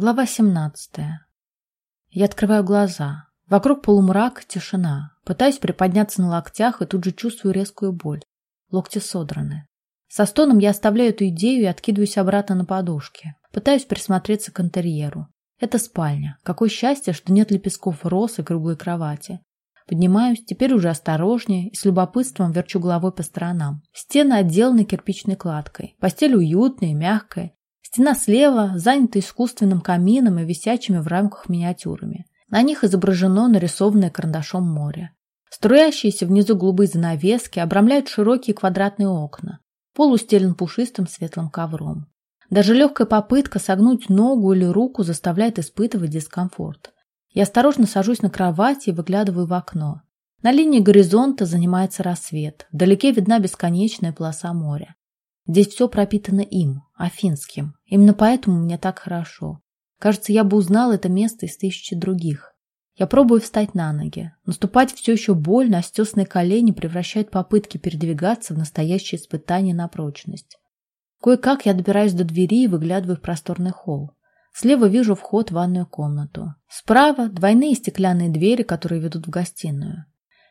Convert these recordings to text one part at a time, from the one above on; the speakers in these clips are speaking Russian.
Глава 17. Я открываю глаза. Вокруг полумрак, тишина. Пытаюсь приподняться на локтях и тут же чувствую резкую боль. Локти содраны. Со стоном я оставляю эту идею и откидываюсь обратно на подушке. Пытаюсь присмотреться к интерьеру. Это спальня. Какое счастье, что нет лепестков роз и круглой кровати. Поднимаюсь, теперь уже осторожнее и с любопытством верчу головой по сторонам. Стены отделаны кирпичной кладкой. Постель уютная и мягкая. Стена слева занята искусственным камином и висячими в рамках миниатюрами. На них изображено нарисованное карандашом море. Струящиеся внизу голубые занавески обрамляют широкие квадратные окна. Пол устелен пушистым светлым ковром. Даже легкая попытка согнуть ногу или руку заставляет испытывать дискомфорт. Я осторожно сажусь на кровати и выглядываю в окно. На линии горизонта занимается рассвет. Вдалеке видна бесконечная полоса моря. Здесь все пропитано им, афинским. Именно поэтому мне так хорошо. Кажется, я бы узнал это место из тысячи других. Я пробую встать на ноги. Наступать все еще больно, а стесные колени превращают попытки передвигаться в настоящее испытание на прочность. Кое-как я добираюсь до двери и выглядываю в просторный холл. Слева вижу вход в ванную комнату. Справа двойные стеклянные двери, которые ведут в гостиную.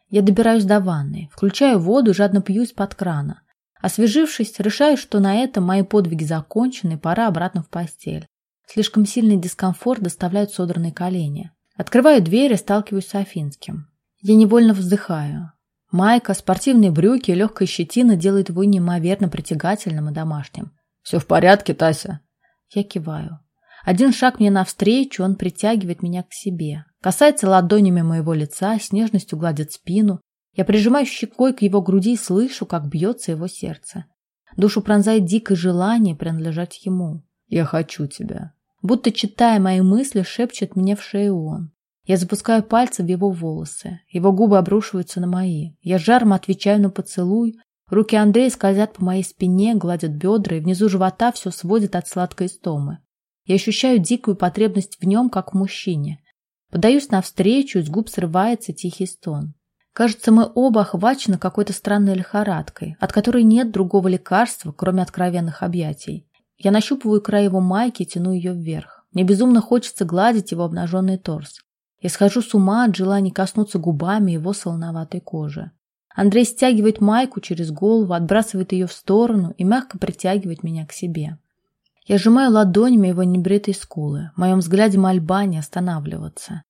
Я добираюсь до ванной, включаю воду и жадно пью из-под крана. Освежившись, решаю, что на этом мои подвиги закончены, пора обратно в постель. Слишком сильный дискомфорт доставляют содранные колени. Открываю дверь и сталкиваюсь с Афинским. Я невольно вздыхаю. Майка, спортивные брюки и легкая щетина делают его неимоверно притягательным и домашним. «Все в порядке, Тася?» Я киваю. Один шаг мне навстречу, он притягивает меня к себе. Касается ладонями моего лица, с нежностью гладит спину, я прижимаю щекой к его груди и слышу, как бьется его сердце. Душу пронзает дикое желание принадлежать ему. «Я хочу тебя». Будто читая мои мысли, шепчет мне в шею он. Я запускаю пальцы в его волосы. Его губы обрушиваются на мои. Я жаром отвечаю на поцелуй. Руки Андрея скользят по моей спине, гладят бедра, и внизу живота все сводит от сладкой стомы. Я ощущаю дикую потребность в нем, как в мужчине. Подаюсь навстречу, с губ срывается тихий стон. Кажется, мы оба охвачены какой-то странной лихорадкой, от которой нет другого лекарства, кроме откровенных объятий. Я нащупываю край его майки и тяну ее вверх. Мне безумно хочется гладить его обнаженный торс. Я схожу с ума от желания коснуться губами его солоноватой кожи. Андрей стягивает майку через голову, отбрасывает ее в сторону и мягко притягивает меня к себе. Я сжимаю ладонями его небритые скулы. В моем взгляде мольба не останавливаться.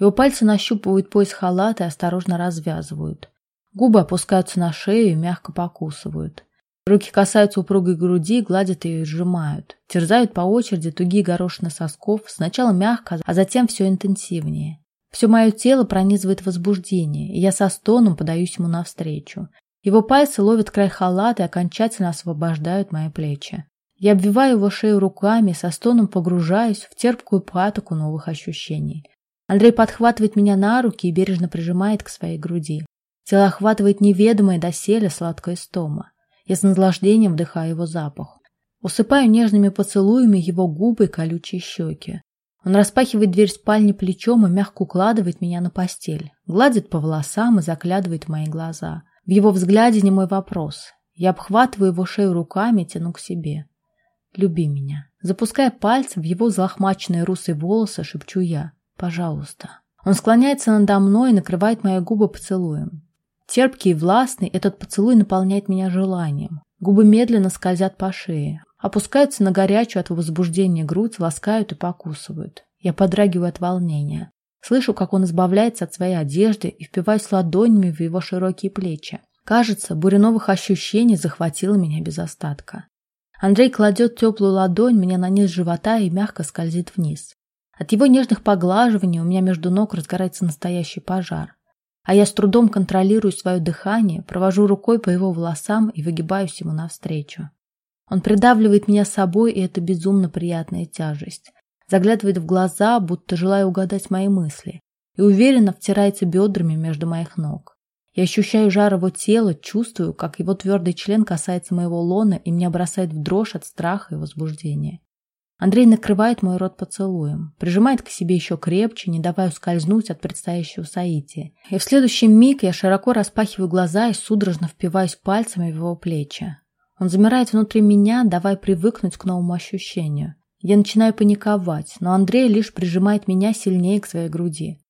Его пальцы нащупывают пояс халата и осторожно развязывают. Губы опускаются на шею и мягко покусывают. Руки касаются упругой груди, гладят ее и сжимают. Терзают по очереди тугие горошины сосков, сначала мягко, а затем все интенсивнее. Все мое тело пронизывает возбуждение, и я со стоном подаюсь ему навстречу. Его пальцы ловят край халата и окончательно освобождают мои плечи. Я обвиваю его шею руками, со стоном погружаюсь в терпкую патоку новых ощущений. Андрей подхватывает меня на руки и бережно прижимает к своей груди. Тело охватывает неведомое доселе сладкое стома. Я с наслаждением вдыхаю его запах. Усыпаю нежными поцелуями его губы и колючие щеки. Он распахивает дверь спальни плечом и мягко укладывает меня на постель, гладит по волосам и заглядывает в мои глаза. В его взгляде не мой вопрос. Я обхватываю его шею руками и тяну к себе. «Люби меня». Запуская пальцы в его залохмаченные русые волосы, шепчу я. Пожалуйста. Он склоняется надо мной и накрывает мои губы поцелуем. Терпкий и властный, этот поцелуй наполняет меня желанием. Губы медленно скользят по шее, опускаются на горячую от возбуждения грудь, ласкают и покусывают. Я подрагиваю от волнения. Слышу, как он избавляется от своей одежды и впиваюсь ладонями в его широкие плечи. Кажется, буря новых ощущений захватила меня без остатка. Андрей кладет теплую ладонь мне на низ живота и мягко скользит вниз. От его нежных поглаживаний у меня между ног разгорается настоящий пожар. А я с трудом контролирую свое дыхание, провожу рукой по его волосам и выгибаюсь ему навстречу. Он придавливает меня собой, и это безумно приятная тяжесть. Заглядывает в глаза, будто желая угадать мои мысли, и уверенно втирается бедрами между моих ног. Я ощущаю жар его тела, чувствую, как его твердый член касается моего лона и меня бросает в дрожь от страха и возбуждения. Андрей накрывает мой рот поцелуем, прижимает к себе еще крепче, не давая ускользнуть от предстоящего соития. И в следующий миг я широко распахиваю глаза и судорожно впиваюсь пальцами в его плечи. Он замирает внутри меня, давая привыкнуть к новому ощущению. Я начинаю паниковать, но Андрей лишь прижимает меня сильнее к своей груди.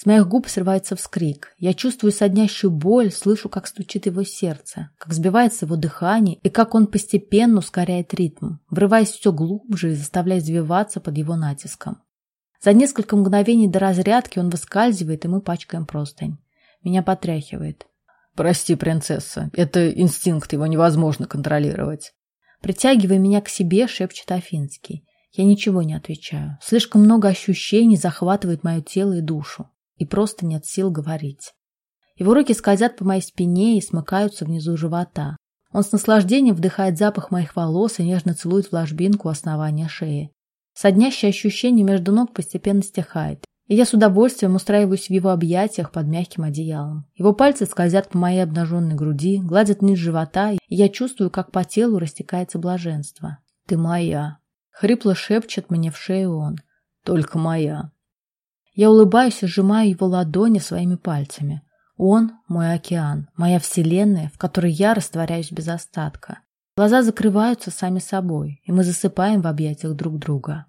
С моих губ срывается вскрик. Я чувствую соднящую боль, слышу, как стучит его сердце, как сбивается его дыхание и как он постепенно ускоряет ритм, врываясь все глубже и заставляя извиваться под его натиском. За несколько мгновений до разрядки он выскальзывает, и мы пачкаем простынь. Меня потряхивает. «Прости, принцесса, это инстинкт, его невозможно контролировать». Притягивая меня к себе, шепчет Афинский. Я ничего не отвечаю. Слишком много ощущений захватывает мое тело и душу. И просто нет сил говорить. Его руки скользят по моей спине и смыкаются внизу живота. Он с наслаждением вдыхает запах моих волос и нежно целует в ложбинку основания шеи. Соднящее ощущение между ног постепенно стихает, и я с удовольствием устраиваюсь в его объятиях под мягким одеялом. Его пальцы скользят по моей обнаженной груди, гладят низ живота, и я чувствую, как по телу растекается блаженство. «Ты моя!» — хрипло шепчет мне в шею он. «Только моя!» Я улыбаюсь и сжимаю его ладони своими пальцами. Он — мой океан, моя вселенная, в которой я растворяюсь без остатка. Глаза закрываются сами собой, и мы засыпаем в объятиях друг друга.